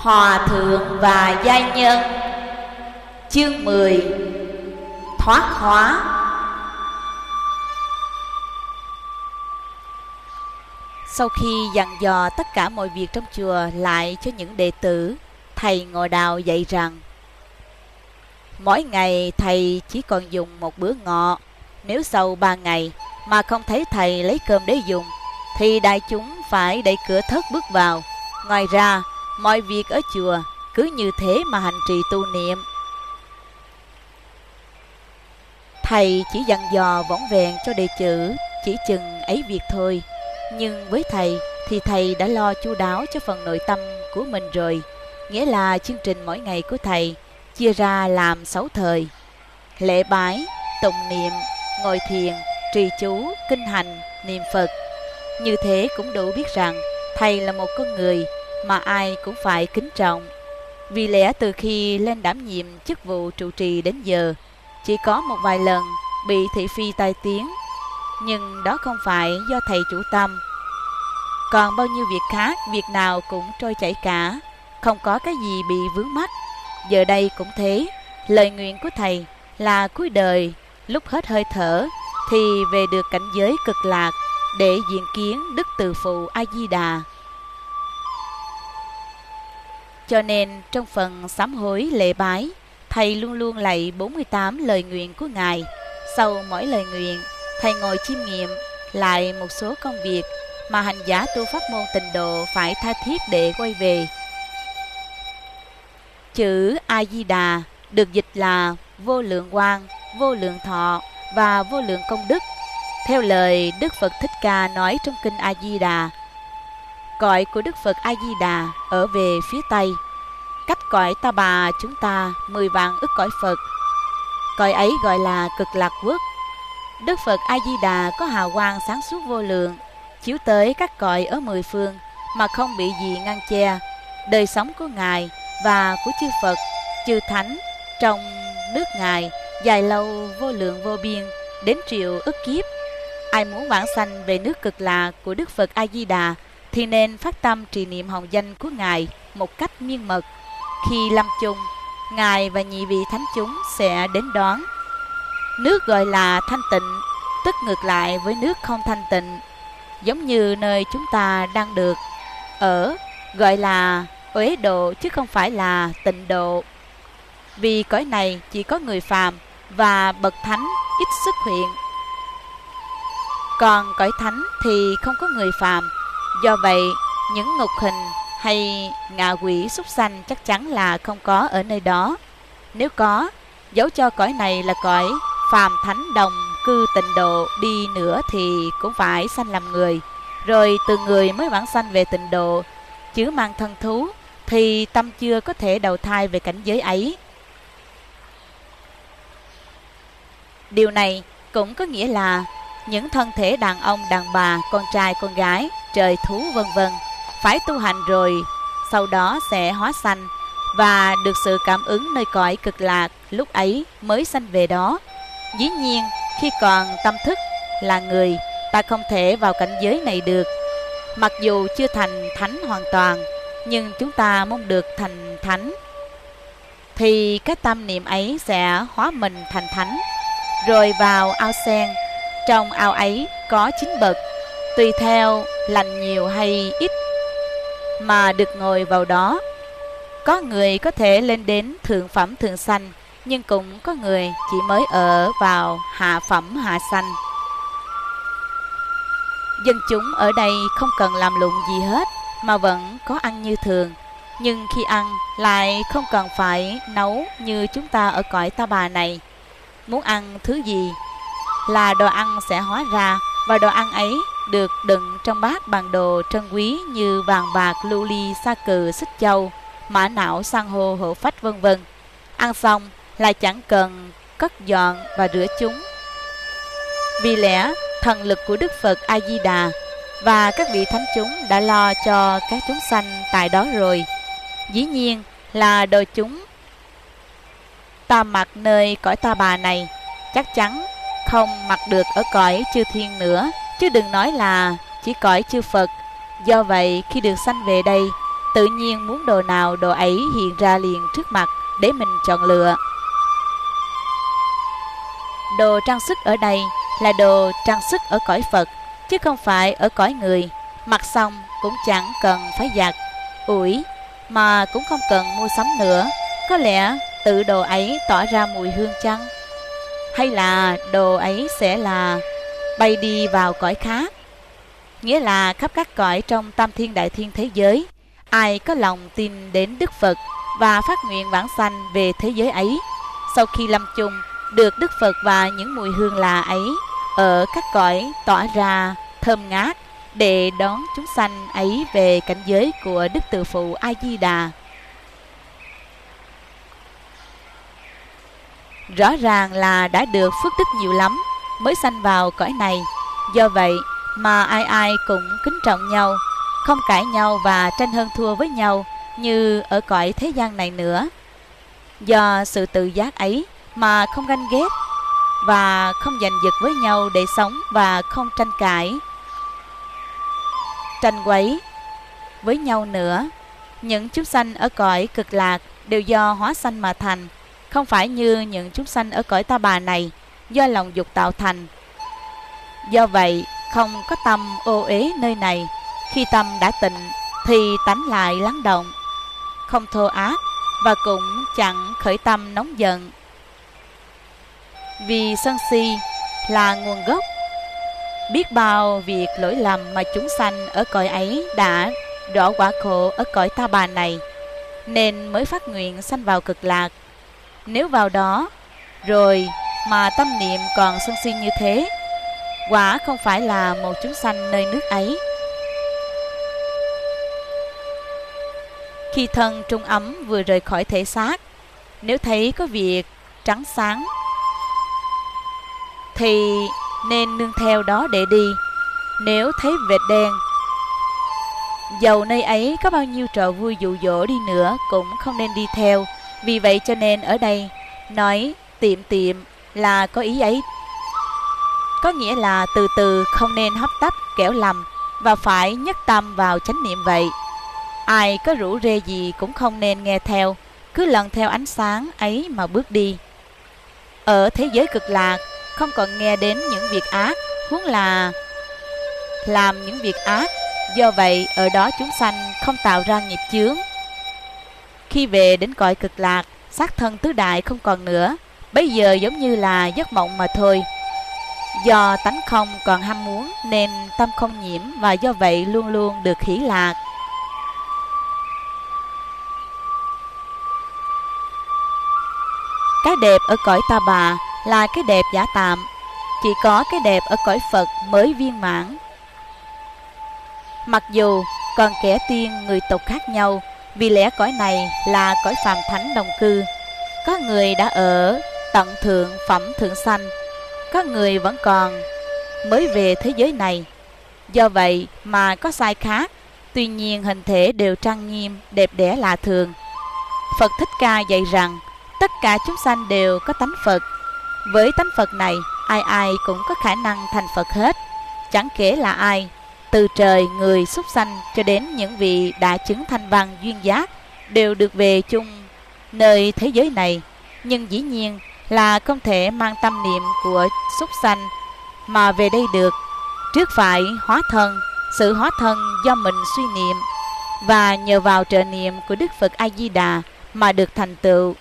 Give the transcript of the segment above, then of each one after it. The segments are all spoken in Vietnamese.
Hòa thượng và gia nhân. Chương 10 Thoát hóa Sau khi dặn dò tất cả mọi việc trong chùa lại cho những đệ tử, thầy ngồi đào dạy rằng Mỗi ngày thầy chỉ còn dùng một bữa ngọ, nếu sau ba ngày mà không thấy thầy lấy cơm để dùng, thì đại chúng phải đẩy cửa thất bước vào. Ngoài ra, mọi việc ở chùa cứ như thế mà hành trì tu niệm. Thầy chỉ dặn dò võng vẹn cho đệ tử chỉ chừng ấy việc thôi. Nhưng với thầy thì thầy đã lo chu đáo cho phần nội tâm của mình rồi. Nghĩa là chương trình mỗi ngày của thầy chia ra làm sáu thời. Lễ bái, tụng niệm, ngồi thiền, trì chú, kinh hành, niệm Phật. Như thế cũng đủ biết rằng thầy là một con người mà ai cũng phải kính trọng. Vì lẽ từ khi lên đảm nhiệm chức vụ trụ trì đến giờ, chỉ có một vài lần bị thị phi tai tiếng, nhưng đó không phải do thầy chủ tâm. Còn bao nhiêu việc khác, việc nào cũng trôi chảy cả, không có cái gì bị vướng mắt. Giờ đây cũng thế, lời nguyện của thầy là cuối đời, lúc hết hơi thở, thì về được cảnh giới cực lạc để diện kiến Đức Từ Phụ A-di-đà. Cho nên trong phần sám hối lễ bái, thầy luôn luôn lạy 48 lời nguyện của Ngài. Sau mỗi lời nguyện, thầy ngồi chiêm nghiệm lại một số công việc mà hành giả tu pháp môn tịnh độ phải tha thiết để quay về. Chữ A-di-đà được dịch là vô lượng quang, vô lượng thọ và vô lượng công đức. Theo lời Đức Phật Thích Ca nói trong kinh A-di-đà, cõi của Đức Phật A-di-đà ở về phía Tây. Cách cõi ta bà chúng ta mười vạn ức cõi Phật. Cõi ấy gọi là cực lạc quốc. Đức Phật A-di-đà có hào quang sáng suốt vô lượng, chiếu tới các cõi ở mười phương mà không bị gì ngăn che. Đời sống của Ngài và của chư Phật, chư Thánh trong nước Ngài dài lâu vô lượng vô biên đến triệu ức kiếp. Ai muốn vãng sanh về nước cực lạc của Đức Phật A Di Đà thì nên phát tâm trì niệm hồng danh của Ngài một cách miên mật. Khi lâm chung, Ngài và nhị vị thánh chúng sẽ đến đón. Nước gọi là thanh tịnh, tức ngược lại với nước không thanh tịnh, giống như nơi chúng ta đang được ở gọi là uế độ chứ không phải là tịnh độ. Vì cõi này chỉ có người phàm và bậc thánh ít xuất hiện. Còn cõi thánh thì không có người phàm. Do vậy, những ngục hình hay ngạ quỷ súc sanh chắc chắn là không có ở nơi đó. Nếu có, dẫu cho cõi này là cõi phàm thánh đồng cư tịnh độ đi nữa thì cũng phải sanh làm người. Rồi từ người mới vãng sanh về tịnh độ, chứ mang thân thú thì tâm chưa có thể đầu thai về cảnh giới ấy. Điều này cũng có nghĩa là những thân thể đàn ông, đàn bà, con trai, con gái, trời thú vân vân phải tu hành rồi, sau đó sẽ hóa sanh và được sự cảm ứng nơi cõi cực lạc lúc ấy mới sanh về đó. Dĩ nhiên, khi còn tâm thức là người, ta không thể vào cảnh giới này được. Mặc dù chưa thành thánh hoàn toàn, nhưng chúng ta mong được thành thánh thì cái tâm niệm ấy sẽ hóa mình thành thánh rồi vào ao sen trong ao ấy có chín bậc tùy theo lành nhiều hay ít mà được ngồi vào đó. Có người có thể lên đến thượng phẩm thượng sanh, nhưng cũng có người chỉ mới ở vào hạ phẩm hạ sanh. Dân chúng ở đây không cần làm lụng gì hết, mà vẫn có ăn như thường. Nhưng khi ăn, lại không cần phải nấu như chúng ta ở cõi ta bà này. Muốn ăn thứ gì là đồ ăn sẽ hóa ra, và đồ ăn ấy được đựng trong bát bằng đồ trân quý như vàng bạc, lưu ly, sa cừ, xích châu, mã não, san hô, hổ phách vân vân. Ăn xong là chẳng cần cất dọn và rửa chúng. Vì lẽ thần lực của Đức Phật A Di Đà và các vị thánh chúng đã lo cho các chúng sanh tại đó rồi. Dĩ nhiên là đồ chúng ta mặc nơi cõi ta bà này chắc chắn không mặc được ở cõi chư thiên nữa chứ đừng nói là chỉ cõi chư Phật do vậy khi được sanh về đây Tự nhiên muốn đồ nào đồ ấy hiện ra liền trước mặt để mình chọn lựa. Đồ trang sức ở đây là đồ trang sức ở cõi Phật, chứ không phải ở cõi người. Mặc xong cũng chẳng cần phải giặt, ủi, mà cũng không cần mua sắm nữa. Có lẽ tự đồ ấy tỏ ra mùi hương chăng? Hay là đồ ấy sẽ là bay đi vào cõi khác? Nghĩa là khắp các cõi trong tam thiên đại thiên thế giới, ai có lòng tin đến Đức Phật và phát nguyện vãng sanh về thế giới ấy, sau khi lâm chung được Đức Phật và những mùi hương lạ ấy ở các cõi tỏa ra thơm ngát để đón chúng sanh ấy về cảnh giới của Đức Từ Phụ A Di Đà. Rõ ràng là đã được phước đức nhiều lắm mới sanh vào cõi này. Do vậy mà ai ai cũng kính trọng nhau, không cãi nhau và tranh hơn thua với nhau như ở cõi thế gian này nữa. Do sự tự giác ấy mà không ganh ghét và không giành giật với nhau để sống và không tranh cãi tranh quấy với nhau nữa những chúng sanh ở cõi cực lạc đều do hóa sanh mà thành không phải như những chúng sanh ở cõi ta bà này do lòng dục tạo thành. Do vậy, không có tâm ô uế nơi này. Khi tâm đã tịnh, thì tánh lại lắng động, không thô ác và cũng chẳng khởi tâm nóng giận. Vì sân si là nguồn gốc, biết bao việc lỗi lầm mà chúng sanh ở cõi ấy đã đỏ quả khổ ở cõi ta bà này, nên mới phát nguyện sanh vào cực lạc. Nếu vào đó, rồi mà tâm niệm còn sân si như thế quả không phải là một chúng sanh nơi nước ấy khi thân trung ấm vừa rời khỏi thể xác nếu thấy có việc trắng sáng thì nên nương theo đó để đi. Nếu thấy vệt đen, dầu nơi ấy có bao nhiêu trò vui dụ dỗ đi nữa cũng không nên đi theo. Vì vậy cho nên ở đây nói tiệm tiệm là có ý ấy. Có nghĩa là từ từ không nên hấp tấp kẻo lầm và phải nhất tâm vào chánh niệm vậy. Ai có rủ rê gì cũng không nên nghe theo, cứ lần theo ánh sáng ấy mà bước đi. Ở thế giới cực lạc, không còn nghe đến những việc ác, huống là làm những việc ác. Do vậy, ở đó chúng sanh không tạo ra nghiệp chướng. Khi về đến cõi cực lạc, xác thân tứ đại không còn nữa, bây giờ giống như là giấc mộng mà thôi. Do tánh không còn ham muốn nên tâm không nhiễm và do vậy luôn luôn được hỷ lạc. Cái đẹp ở cõi ta bà là cái đẹp giả tạm Chỉ có cái đẹp ở cõi Phật mới viên mãn Mặc dù còn kẻ tiên người tộc khác nhau, Vì lẽ cõi này là cõi phàm thánh đồng cư Có người đã ở tận thượng phẩm thượng sanh. Các người vẫn còn mới về thế giới này. Do vậy mà có sai khác. Tuy nhiên hình thể đều trang nghiêm, đẹp đẽ lạ thường. Phật Thích Ca dạy rằng Tất cả chúng sanh đều có tánh Phật. Với tánh Phật này, ai ai cũng có khả năng thành Phật hết, chẳng kể là ai, từ trời, người, súc sanh cho đến những vị đã chứng thanh văn duyên giác đều được về chung nơi thế giới này. Nhưng dĩ nhiên là không thể mang tâm niệm của súc sanh mà về đây được. Trước phải hóa thân, sự hóa thân do mình suy niệm và nhờ vào trợ niệm của Đức Phật A Di Đà mà được thành tựu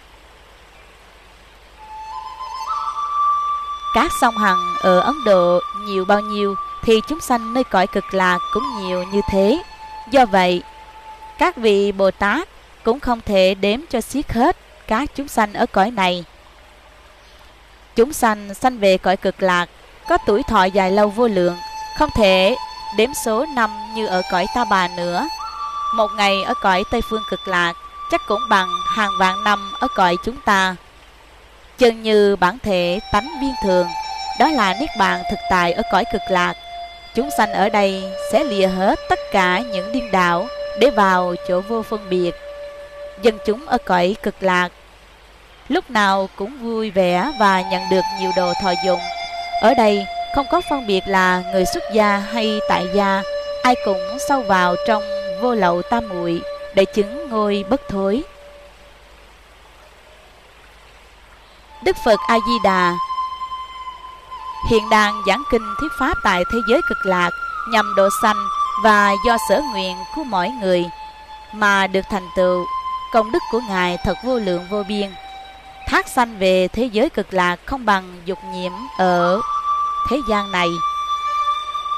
Các sông Hằng ở Ấn Độ nhiều bao nhiêu thì chúng sanh nơi cõi cực lạc cũng nhiều như thế. Do vậy, các vị Bồ Tát cũng không thể đếm cho xiết hết các chúng sanh ở cõi này. Chúng sanh sanh về cõi cực lạc có tuổi thọ dài lâu vô lượng, không thể đếm số năm như ở cõi ta bà nữa. Một ngày ở cõi Tây Phương cực lạc chắc cũng bằng hàng vạn năm ở cõi chúng ta. Chân như bản thể tánh biên thường đó là niết bàn thực tại ở cõi cực lạc. Chúng sanh ở đây sẽ lìa hết tất cả những điên đạo để vào chỗ vô phân biệt. Dân chúng ở cõi cực lạc lúc nào cũng vui vẻ và nhận được nhiều đồ thọ dụng ở đây, không có phân biệt là người xuất gia hay tại gia. Ai cũng sâu vào trong vô lậu tam muội để chứng ngôi bất thối. Đức Phật A Di Đà hiện đang giảng kinh thuyết pháp tại thế giới cực lạc, nhằm độ sanh và do sở nguyện của mỗi người mà được thành tựu. Công đức của ngài thật vô lượng vô biên thác sanh về thế giới cực lạc không bằng dục nhiễm ở thế gian này.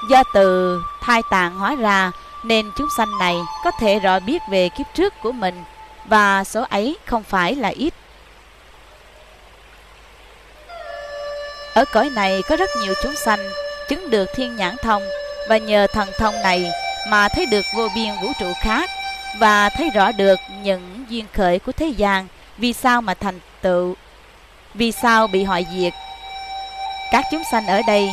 Do từ thai tạng hóa ra, nên chúng sanh này có thể rõ biết về kiếp trước của mình, và số ấy không phải là ít. Ở cõi này có rất nhiều chúng sanh chứng được thiên nhãn thông, và nhờ thần thông này mà thấy được vô biên vũ trụ khác, và thấy rõ được những duyên khởi của thế gian vì sao mà thành tự vì sao bị hoại diệt. Các chúng sanh ở đây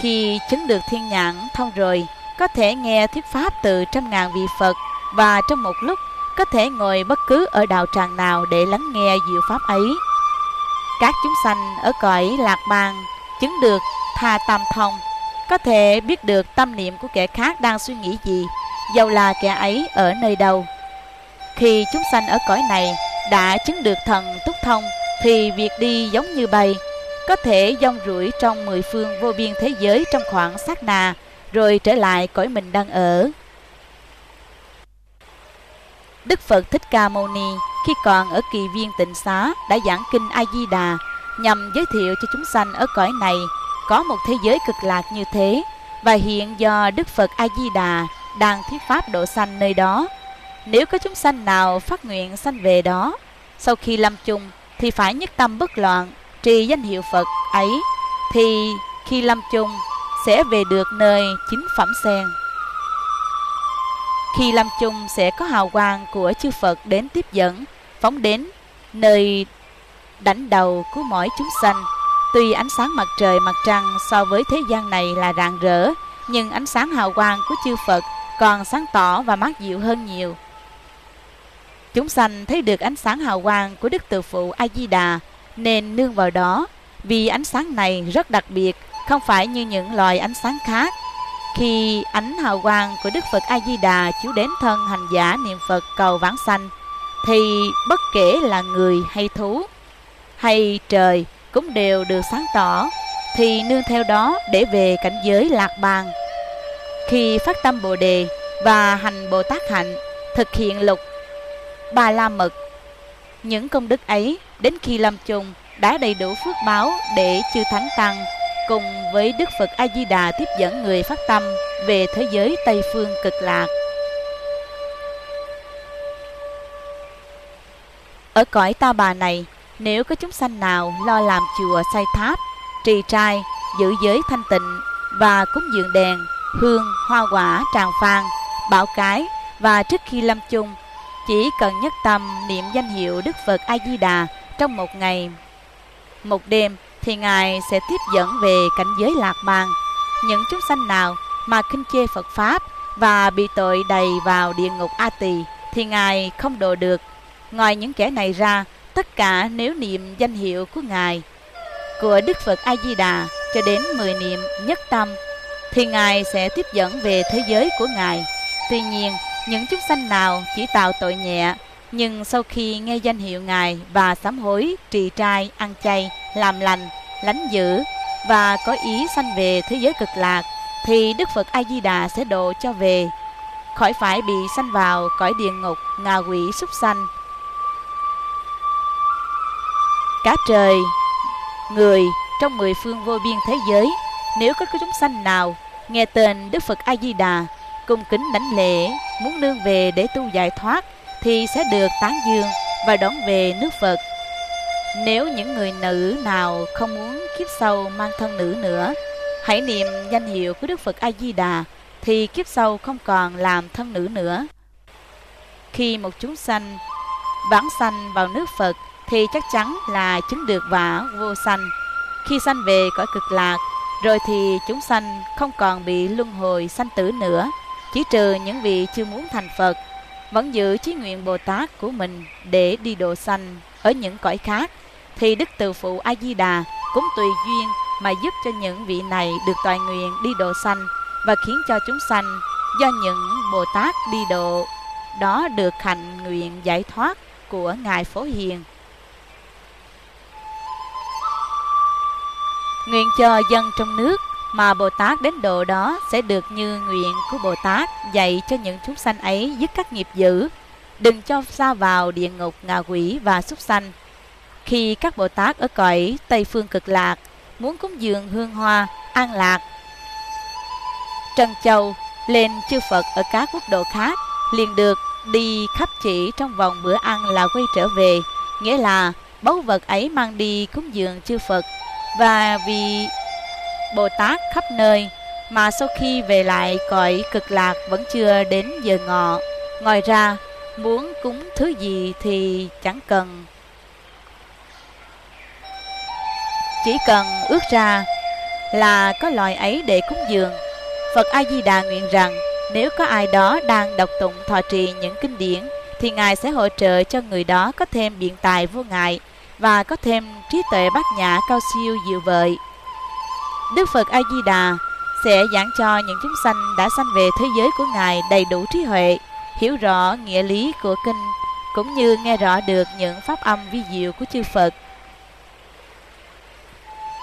khi chứng được thiên nhãn thông rồi có thể nghe thuyết pháp từ trăm ngàn vị Phật và trong một lúc có thể ngồi bất cứ ở đạo tràng nào để lắng nghe diệu pháp ấy. Các chúng sanh ở cõi lạc bang chứng được tha tam thông, có thể biết được tâm niệm của kẻ khác đang suy nghĩ gì, dầu là kẻ ấy ở nơi đâu. Khi chúng sanh ở cõi này đã chứng được thần túc thông, thì việc đi giống như bay, có thể dông rủi trong mười phương vô biên thế giới trong khoảng sát na, rồi trở lại cõi mình đang ở. Đức Phật Thích Ca Mâu Ni khi còn ở kỳ viên tịnh xá đã giảng kinh A Di Đà nhằm giới thiệu cho chúng sanh ở cõi này có một thế giới cực lạc như thế và hiện do Đức Phật A Di Đà đang thuyết pháp độ sanh nơi đó. Nếu có chúng sanh nào phát nguyện sanh về đó, sau khi lâm chung thì phải nhất tâm bất loạn, trì danh hiệu Phật ấy thì khi lâm chung sẽ về được nơi chính phẩm sen. Khi lâm chung sẽ có hào quang của chư Phật đến tiếp dẫn, phóng đến nơi đánh đầu của mỗi chúng sanh. Tuy ánh sáng mặt trời mặt trăng so với thế gian này là rạng rỡ, nhưng ánh sáng hào quang của chư Phật còn sáng tỏ và mát dịu hơn nhiều. Chúng sanh thấy được ánh sáng hào quang của Đức Từ Phụ A-di-đà nên nương vào đó vì ánh sáng này rất đặc biệt, không phải như những loài ánh sáng khác. Khi ánh hào quang của Đức Phật A-di-đà chiếu đến thân hành giả niệm Phật cầu vãng sanh, thì bất kể là người hay thú hay trời cũng đều được sáng tỏ, thì nương theo đó để về cảnh giới lạc bàn. Khi phát tâm Bồ Đề và hành Bồ Tát hạnh, thực hiện lục ba la mật, những công đức ấy đến khi lâm chung đã đầy đủ phước báo để chư thánh tăng cùng với Đức Phật A Di Đà tiếp dẫn người phát tâm về thế giới Tây phương cực lạc. Ở cõi ta bà này, nếu có chúng sanh nào lo làm chùa xây tháp, trì trai, giữ giới thanh tịnh và cúng dường đèn, hương, hoa quả, tràng phan, bảo cái và trước khi lâm chung, chỉ cần nhất tâm niệm danh hiệu Đức Phật A Di Đà trong một ngày, một đêm thì ngài sẽ tiếp dẫn về cảnh giới lạc bàn. Những chúng sanh nào mà khinh chê Phật pháp và bị tội đầy vào địa ngục A Tỳ thì ngài không độ được. Ngoài những kẻ này ra, tất cả nếu niệm danh hiệu của Ngài, của Đức Phật A-di-đà cho đến 10 niệm nhất tâm, thì Ngài sẽ tiếp dẫn về thế giới của Ngài. Tuy nhiên, những chúng sanh nào chỉ tạo tội nhẹ, nhưng sau khi nghe danh hiệu Ngài và sám hối, trì trai, ăn chay, làm lành, lánh dữ và có ý sanh về thế giới cực lạc, thì Đức Phật A-di-đà sẽ độ cho về, khỏi phải bị sanh vào cõi địa ngục, ngạ quỷ, súc sanh, cả trời, người trong mười phương vô biên thế giới, nếu có chúng sanh nào nghe tên Đức Phật A Di Đà cung kính đánh lễ, muốn nương về để tu giải thoát thì sẽ được tán dương và đón về nước Phật. Nếu những người nữ nào không muốn kiếp sau mang thân nữ nữa, hãy niệm danh hiệu của Đức Phật A Di Đà thì kiếp sau không còn làm thân nữ nữa. Khi một chúng sanh vãng sanh vào nước Phật thì chắc chắn là chứng được vả vô sanh. Khi sanh về cõi cực lạc, rồi thì chúng sanh không còn bị luân hồi sanh tử nữa, chỉ trừ những vị chưa muốn thành Phật, vẫn giữ chí nguyện Bồ Tát của mình để đi độ sanh ở những cõi khác, thì Đức Từ Phụ A Di Đà cũng tùy duyên mà giúp cho những vị này được toại nguyện đi độ sanh và khiến cho chúng sanh do những Bồ Tát đi độ đó được hạnh nguyện giải thoát của Ngài Phổ Hiền. Nguyện cho dân trong nước mà Bồ Tát đến độ đó sẽ được như nguyện của Bồ Tát dạy cho những chúng sanh ấy dứt các nghiệp dữ, đừng cho xa vào địa ngục ngạ quỷ và súc sanh. Khi các Bồ Tát ở cõi Tây Phương Cực Lạc muốn cúng dường hương hoa, an lạc, Trân Châu lên chư Phật ở các quốc độ khác liền được đi khắp chỉ trong vòng bữa ăn là quay trở về, nghĩa là báu vật ấy mang đi cúng dường chư Phật. Và vì Bồ Tát khắp nơi mà sau khi về lại cõi cực lạc vẫn chưa đến giờ ngọ. Ngoài ra, muốn cúng thứ gì thì chẳng cần. Chỉ cần ước ra là có loài ấy để cúng dường. Phật A-di-đà nguyện rằng nếu có ai đó đang đọc tụng thọ trì những kinh điển thì Ngài sẽ hỗ trợ cho người đó có thêm biện tài vô ngại và có thêm trí tuệ bát nhã cao siêu diệu vời. Đức Phật A Di Đà sẽ giảng cho những chúng sanh đã sanh về thế giới của Ngài đầy đủ trí huệ, hiểu rõ nghĩa lý của kinh cũng như nghe rõ được những pháp âm vi diệu của chư Phật.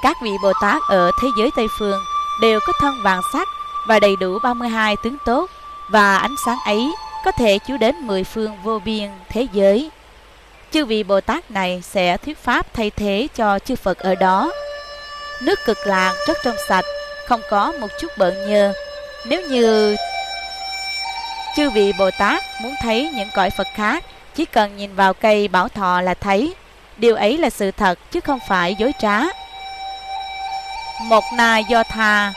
Các vị Bồ Tát ở thế giới Tây phương đều có thân vàng sắc và đầy đủ 32 tướng tốt và ánh sáng ấy có thể chiếu đến mười phương vô biên thế giới. Chư vị Bồ Tát này sẽ thuyết pháp thay thế cho chư Phật ở đó Nước cực lạc rất trong sạch, không có một chút bợn nhơ. Nếu như chư vị Bồ Tát muốn thấy những cõi Phật khác, chỉ cần nhìn vào cây bảo thọ là thấy. Điều ấy là sự thật chứ không phải dối trá. Một na do tha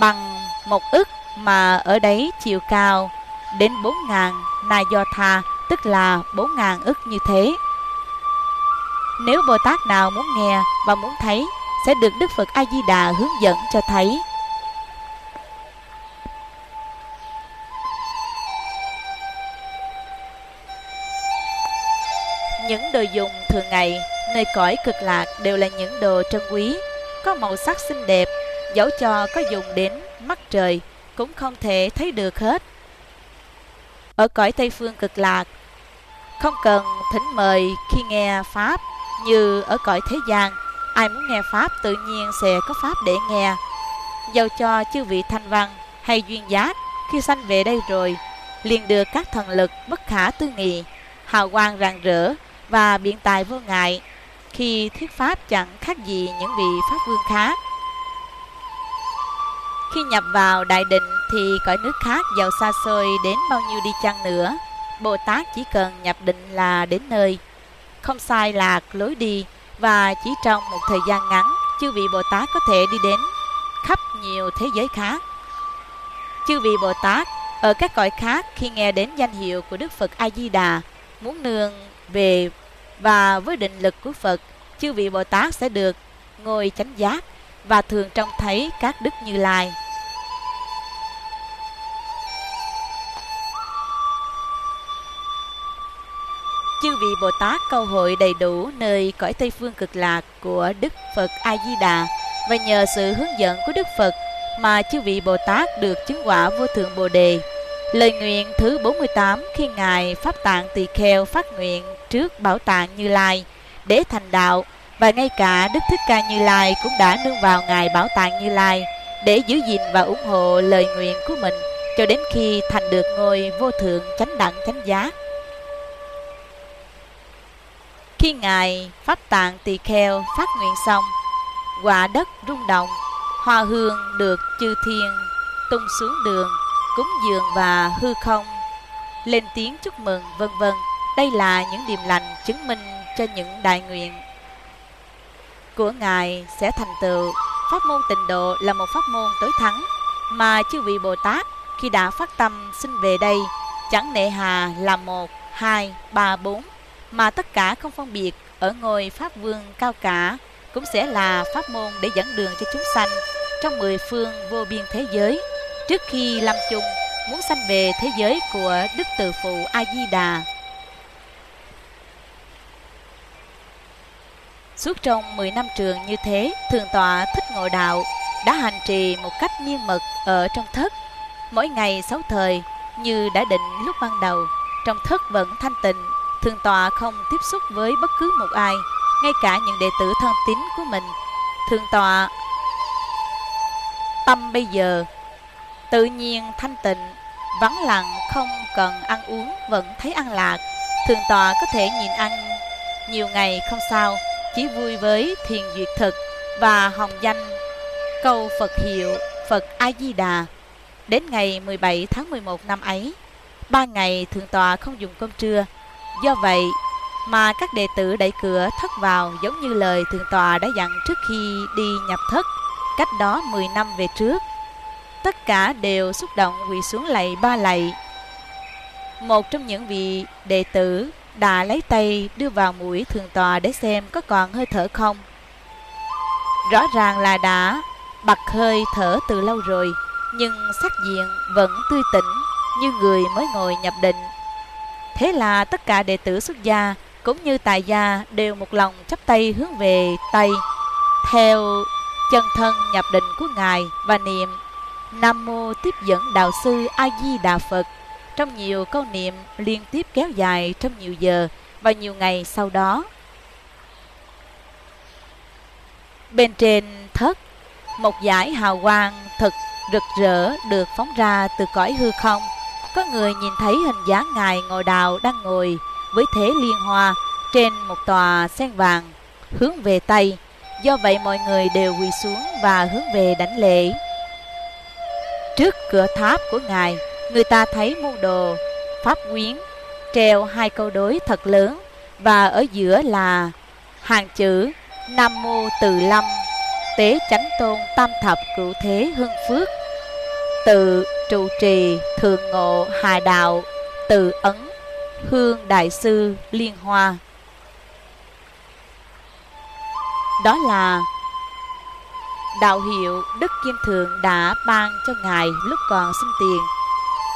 bằng một ức mà ở đấy chiều cao đến bốn ngàn na do tha tức là bốn ngàn ức như thế. Nếu Bồ Tát nào muốn nghe và muốn thấy sẽ được Đức Phật A Di Đà hướng dẫn cho thấy. Những đồ dùng thường ngày nơi cõi cực lạc đều là những đồ trân quý, có màu sắc xinh đẹp, dẫu cho có dùng đến mắt trời cũng không thể thấy được hết. Ở cõi Tây Phương cực lạc, không cần thỉnh mời khi nghe Pháp như ở cõi thế gian, Ai muốn nghe Pháp tự nhiên sẽ có Pháp để nghe. Dầu cho chư vị thanh văn hay duyên giác, Khi sanh về đây rồi, liền được các thần lực bất khả tư nghị, Hào quang rạng rỡ và biện tài vô ngại, Khi thuyết Pháp chẳng khác gì những vị Pháp vương khác. Khi nhập vào đại định thì cõi nước khác giàu xa xôi đến bao nhiêu đi chăng nữa, Bồ Tát chỉ cần nhập định là đến nơi. Không sai lạc lối đi và chỉ trong một thời gian ngắn, chư vị Bồ Tát có thể đi đến khắp nhiều thế giới khác. Chư vị Bồ Tát ở các cõi khác khi nghe đến danh hiệu của Đức Phật A Di Đà, muốn nương về và với định lực của Phật, chư vị Bồ Tát sẽ được ngồi chánh giác và thường trông thấy các đức Như Lai. Chư vị Bồ Tát, câu hội đầy đủ nơi cõi Tây Phương cực lạc của Đức Phật A Di Đà và nhờ sự hướng dẫn của Đức Phật mà chư vị Bồ Tát được chứng quả vô thượng Bồ đề. Lời nguyện thứ 48 khi Ngài Pháp Tạng Tỳ Kheo phát nguyện trước Bảo Tạng Như Lai, để thành đạo, và ngay cả Đức Thích Ca Như Lai cũng đã nương vào Ngài Bảo Tạng Như Lai để giữ gìn và ủng hộ lời nguyện của mình cho đến khi thành được ngôi vô thượng chánh đẳng chánh giác. Khi Ngài Pháp Tạng Tỳ Kheo phát nguyện xong, quả đất rung động, hoa hương được chư thiên tung xuống đường, cúng dường và hư không, lên tiếng chúc mừng vân vân. Đây là những điềm lành chứng minh cho những đại nguyện của Ngài sẽ thành tựu. Pháp môn tịnh độ là một pháp môn tối thắng mà chư vị Bồ Tát khi đã phát tâm xin về đây chẳng nệ hà là một, hai, ba, bốn mà tất cả không phân biệt ở ngôi Pháp Vương cao cả cũng sẽ là pháp môn để dẫn đường cho chúng sanh trong mười phương vô biên thế giới trước khi lâm chung muốn sanh về thế giới của Đức Từ Phụ A Di Đà. Suốt trong 10 năm trường như thế, Thường tọa Thích Ngộ Đạo đã hành trì một cách nghiêm mật ở trong thất, mỗi ngày sáu thời như đã định lúc ban đầu Trong thất vẫn thanh tịnh, Thượng tọa không tiếp xúc với bất cứ một ai, ngay cả những đệ tử thân tín của mình. Thượng tọa tâm bây giờ tự nhiên thanh tịnh, vắng lặng không cần ăn uống vẫn thấy ăn lạc. Thượng tọa có thể nhìn ăn nhiều ngày không sao, chỉ vui với thiền duyệt thực và hồng danh câu Phật hiệu Phật A Di Đà. Đến ngày 17 tháng 11 năm ấy, ba ngày thượng tọa không dùng cơm trưa. Do vậy mà các đệ tử đẩy cửa thất vào giống như lời thượng tòa đã dặn trước khi đi nhập thất, cách đó 10 năm về trước. Tất cả đều xúc động quỳ xuống lạy ba lạy. Một trong những vị đệ tử đã lấy tay đưa vào mũi thượng tòa để xem có còn hơi thở không. Rõ ràng là đã bật hơi thở từ lâu rồi, nhưng sắc diện vẫn tươi tỉnh như người mới ngồi nhập định. Thế là tất cả đệ tử xuất gia cũng như tài gia đều một lòng chắp tay hướng về Tây, theo chân thân nhập định của Ngài và niệm Nam Mô tiếp dẫn Đạo Sư A-di-đà Phật trong nhiều câu niệm liên tiếp kéo dài trong nhiều giờ và nhiều ngày sau đó. Bên trên thất, một dải hào quang thật rực rỡ được phóng ra từ cõi hư không. Có người nhìn thấy hình dáng ngài ngồi đào đang ngồi với thế liên hoa trên một tòa sen vàng hướng về Tây. Do vậy mọi người đều quỳ xuống và hướng về đánh lễ. Trước cửa tháp của ngài, người ta thấy môn đồ pháp quyến treo hai câu đối thật lớn và ở giữa là hàng chữ Nam Mô Từ Lâm Tế Chánh Tôn Tam Thập Cửu Thế Hưng Phước Tự trụ trì Thượng Ngộ hài Đạo Tự Ấn, Hương Đại Sư Liên Hoa. Đó là đạo hiệu Đức Kim Thượng đã ban cho Ngài lúc còn sinh tiền.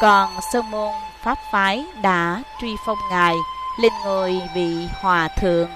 Còn Sơ Môn Pháp Phái đã truy phong Ngài lên ngôi vị Hòa Thượng.